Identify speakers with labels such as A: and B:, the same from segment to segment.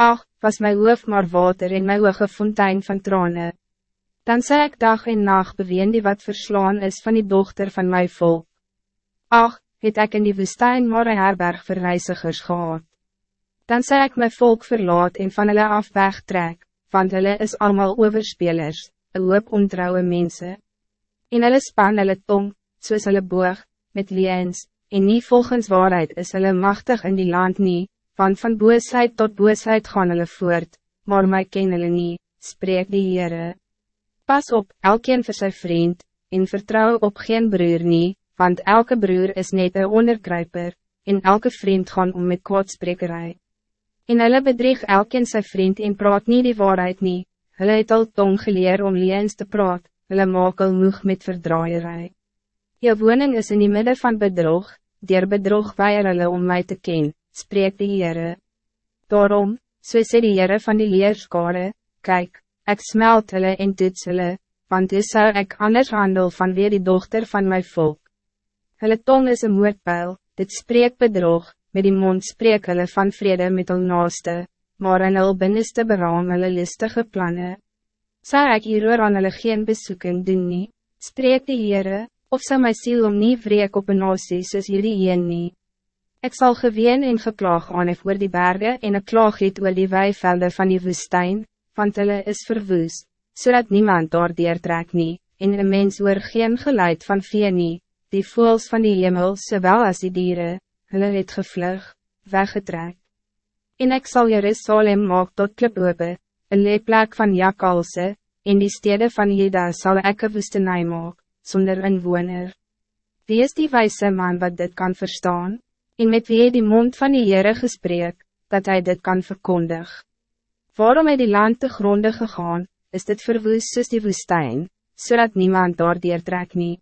A: Ach, was mijn hoofd maar water in mijn ogen fontein van tranen. Dan zei ik dag en nacht beween die wat verslaan is van die dochter van mijn volk. Ach, het ik in die woestijn maar een herberg vir reizigers gehad. Dan zei ik mijn volk verlaat en van hulle af wegtrek, want hulle is allemaal overspelers, een hoop ontrouwe mensen. In hulle span hulle tong, soos hulle boog, met liens, en nie volgens waarheid is hulle machtig in die land nie, want van boosheid tot boosheid gaan hulle voort, maar my ken hulle nie, spreek die Heere. Pas op, elkeen vir sy vriend, en vertrouw op geen broer nie, want elke broer is net een onderkruiper, en elke vriend gaan om met kwaadsprekerij. En hulle bedrieg elkeen sy vriend en praat niet die waarheid nie, hulle het al tong geleer om liens te praat, hulle maak al moeg met verdraaierij. Jou woning is in die midden van bedrog, dier bedrog weier hulle om mij te ken, spreek die Heere. Daarom, so sê die Heere van die leerskare, kijk, ik smelt hulle en toets hulle, want dis zou ik anders handel van weer die dochter van mijn volk. Hulle tong is een moordpijl, dit spreek bedrog, met die mond spreek hulle van vrede met hul naaste, maar in hul binneste beraam hulle listige plannen. Zou ik hieroor aan hulle geen besoeking doen nie, spreek die Heere, of zou my ziel om nie vreek op een nasie soos hierdie een nie. Ek sal geween en geklaag aan oor die bergen en een klaag het oor die weivelde van die woestijn, want hulle is verwoes, zodat niemand daar deertrek nie, en een mens oor geen geluid van vee nie, die voels van die hemel, zowel als die dieren, hulle het gevlug, weggetrek. En ik zal Jerusalem maak tot klipope, een leeplek van jakalse, en die steden van Jeda zal ek een woestenij maak, zonder een woner. Wie is die wijze man wat dit kan verstaan, en met wie die mond van die Heere gesprek, dat hij dit kan verkondig? Waarom het die land te gronde gegaan, is dit verwoes soos die woestijn, zodat niemand daar deertrek nie?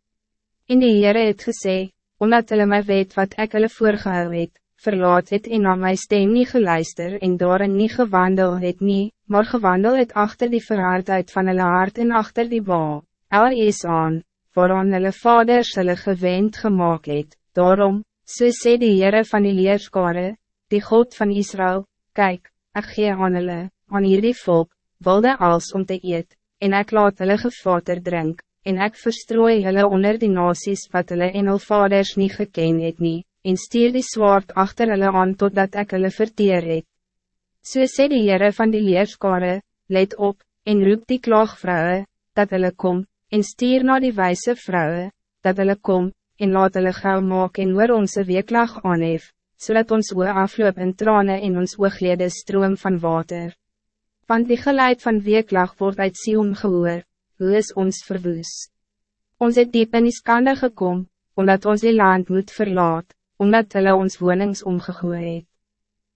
A: En die Heere het gesê, omdat hulle my weet wat ek hulle voorgehou het, verlaat het en na my stem nie geluister en daarin nie gewandel het nie, maar gewandel het achter die verhardheid van hulle hart en achter die bal, el is aan, waaraan hulle vaders hulle gewend gemaakt het, daarom, so sê die Heere van die leerskare, die God van Israël, kijk, ek gee aan hulle, aan hierdie volk, wilde als om te eet, en ek laat hulle gevater drink, en ik verstrooi hulle onder die nasies wat hulle en hul vaders nie geken het nie, en stuur die zwaard achter hulle aan totdat ik hulle verteer het. So sê die Heere van die leerskare, let op, en roep die klaagvrouwe, dat hulle kom, en stuur na die wijze vrouwen, dat hulle kom, en laat hulle gauw maak en oor onze weeklag aanhef, zodat ons oor afloop in tranen en ons ooglede stroom van water. Want die geluid van weeklag wordt uit Sion gehoor, hoe is ons verwoes? Ons het diep in die skande gekom, omdat ons die land moet verlaat, omdat hulle ons wonings omgegooi het.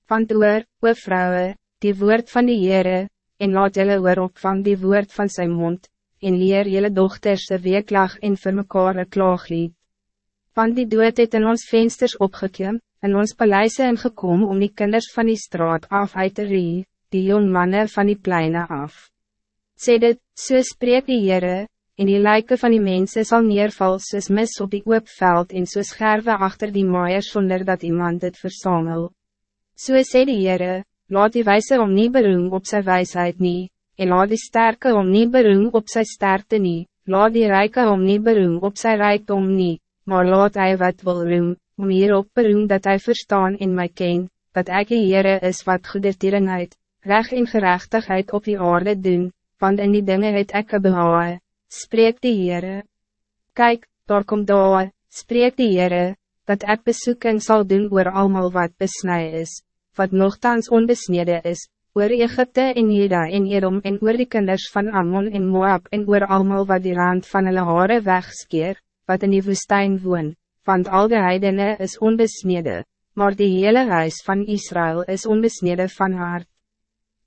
A: Want oor, o vrouwe, die woord van die Heere, en laat julle oor opvang die woord van zijn mond, en leer julle dochters de weeklag en vir mekaar een klaaglied. Want die dood het in ons vensters opgekom, en ons paleise ingekom om die kinders van die straat af uit te rie, die jong mannen van die pleine af sê dit, so spreek die Heere, en die lijken van die mensen zal neerval soos mis op die oopveld en soos scherwe achter die maaier zonder dat iemand het versamel. So sê die Heere, laat die wijze om nie beroem op zijn wijsheid nie, en laat die sterke om nie beroem op zijn sterkte nie, laat die rijke om nie beroem op zijn rijkdom nie, maar laat hij wat wil roem, om hierop beroem dat hij verstaan in mij ken, dat ek die Heere is wat goedertierenheid, recht en gerechtigheid op die aarde doen, want in die dingen het ek behaal, spreek die Heere. Kijk, daar kom daar, spreek die Heere, dat ek besoeking zal doen oor almal wat besnij is, wat nogthans onbesneden is, oor Egypte en Jeda en Edom en oor die kinders van Ammon en Moab en oor almal wat die rand van hulle hare wegskeer, wat in die woestijn woon, want al die heidene is onbesneden, maar die hele huis van Israël is onbesneden van hart.